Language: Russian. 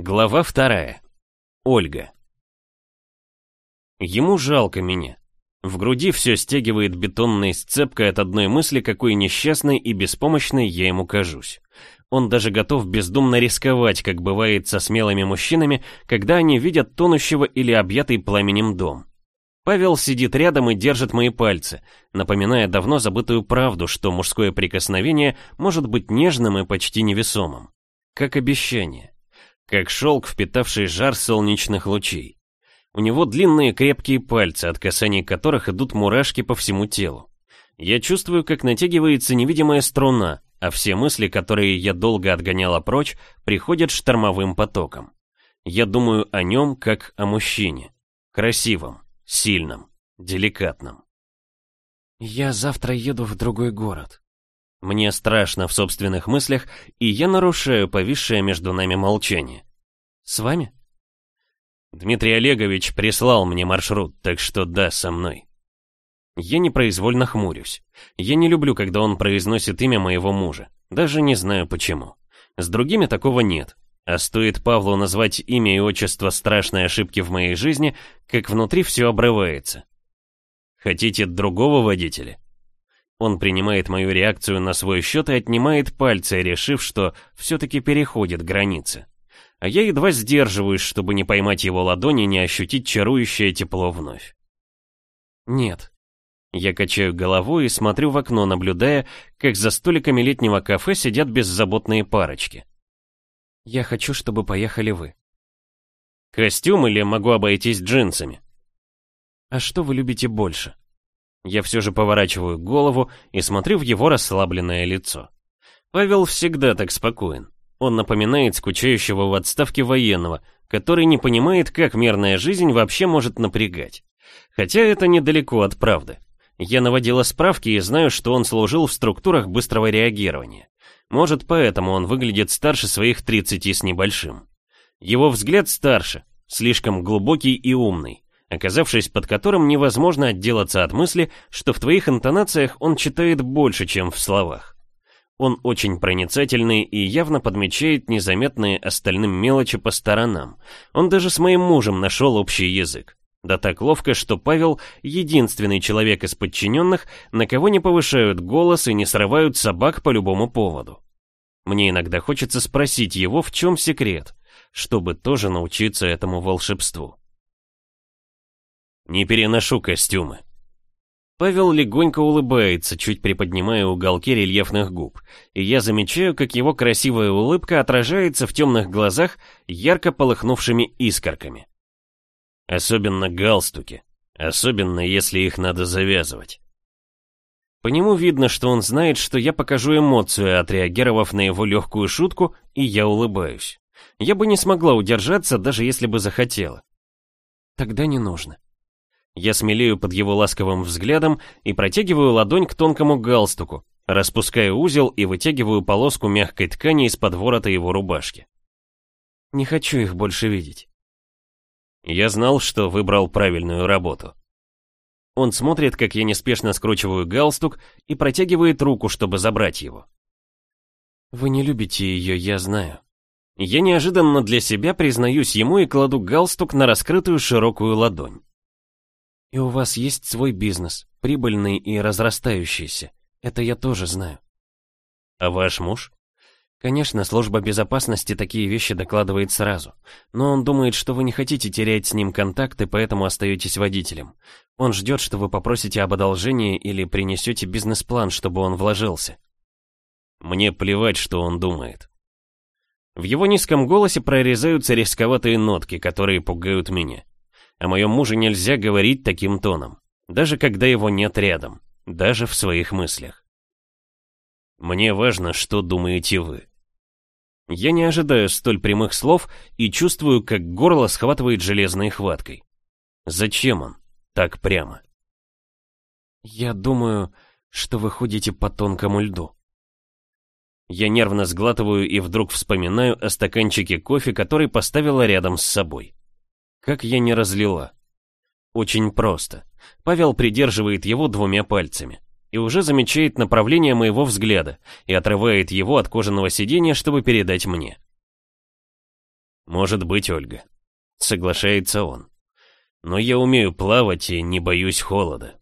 Глава вторая. Ольга. Ему жалко меня. В груди все стягивает бетонной сцепкой от одной мысли, какой несчастной и беспомощной я ему кажусь. Он даже готов бездумно рисковать, как бывает со смелыми мужчинами, когда они видят тонущего или объятый пламенем дом. Павел сидит рядом и держит мои пальцы, напоминая давно забытую правду, что мужское прикосновение может быть нежным и почти невесомым. Как обещание как шелк, впитавший жар солнечных лучей. У него длинные крепкие пальцы, от касаний которых идут мурашки по всему телу. Я чувствую, как натягивается невидимая струна, а все мысли, которые я долго отгоняла прочь, приходят штормовым потоком. Я думаю о нем как о мужчине. Красивом, сильном, деликатном. «Я завтра еду в другой город», мне страшно в собственных мыслях, и я нарушаю повисшее между нами молчание. С вами? Дмитрий Олегович прислал мне маршрут, так что да, со мной. Я непроизвольно хмурюсь. Я не люблю, когда он произносит имя моего мужа. Даже не знаю почему. С другими такого нет. А стоит Павлу назвать имя и отчество страшной ошибки в моей жизни, как внутри все обрывается. Хотите другого водителя? Он принимает мою реакцию на свой счет и отнимает пальцы, решив, что все-таки переходит границы. А я едва сдерживаюсь, чтобы не поймать его ладони и не ощутить чарующее тепло вновь. Нет. Я качаю головой и смотрю в окно, наблюдая, как за столиками летнего кафе сидят беззаботные парочки. Я хочу, чтобы поехали вы. Костюм или могу обойтись джинсами? А что вы любите больше? Я все же поворачиваю голову и смотрю в его расслабленное лицо. Павел всегда так спокоен. Он напоминает скучающего в отставке военного, который не понимает, как мирная жизнь вообще может напрягать. Хотя это недалеко от правды. Я наводила справки и знаю, что он служил в структурах быстрого реагирования. Может, поэтому он выглядит старше своих 30 с небольшим. Его взгляд старше, слишком глубокий и умный оказавшись под которым невозможно отделаться от мысли, что в твоих интонациях он читает больше, чем в словах. Он очень проницательный и явно подмечает незаметные остальным мелочи по сторонам. Он даже с моим мужем нашел общий язык. Да так ловко, что Павел — единственный человек из подчиненных, на кого не повышают голос и не срывают собак по любому поводу. Мне иногда хочется спросить его, в чем секрет, чтобы тоже научиться этому волшебству. Не переношу костюмы. Павел легонько улыбается, чуть приподнимая уголки рельефных губ, и я замечаю, как его красивая улыбка отражается в темных глазах ярко полыхнувшими искорками. Особенно галстуки, особенно если их надо завязывать. По нему видно, что он знает, что я покажу эмоцию, отреагировав на его легкую шутку, и я улыбаюсь. Я бы не смогла удержаться, даже если бы захотела. Тогда не нужно. Я смелею под его ласковым взглядом и протягиваю ладонь к тонкому галстуку, распускаю узел и вытягиваю полоску мягкой ткани из-под ворота его рубашки. Не хочу их больше видеть. Я знал, что выбрал правильную работу. Он смотрит, как я неспешно скручиваю галстук и протягивает руку, чтобы забрать его. Вы не любите ее, я знаю. Я неожиданно для себя признаюсь ему и кладу галстук на раскрытую широкую ладонь. И у вас есть свой бизнес, прибыльный и разрастающийся. Это я тоже знаю. А ваш муж? Конечно, служба безопасности такие вещи докладывает сразу. Но он думает, что вы не хотите терять с ним контакты, поэтому остаетесь водителем. Он ждет, что вы попросите об одолжении или принесете бизнес-план, чтобы он вложился. Мне плевать, что он думает. В его низком голосе прорезаются рисковатые нотки, которые пугают меня. О моем муже нельзя говорить таким тоном, даже когда его нет рядом, даже в своих мыслях. Мне важно, что думаете вы. Я не ожидаю столь прямых слов и чувствую, как горло схватывает железной хваткой. Зачем он так прямо? Я думаю, что вы ходите по тонкому льду. Я нервно сглатываю и вдруг вспоминаю о стаканчике кофе, который поставила рядом с собой. Как я не разлила? Очень просто. Павел придерживает его двумя пальцами и уже замечает направление моего взгляда и отрывает его от кожаного сиденья, чтобы передать мне. Может быть, Ольга. Соглашается он. Но я умею плавать и не боюсь холода.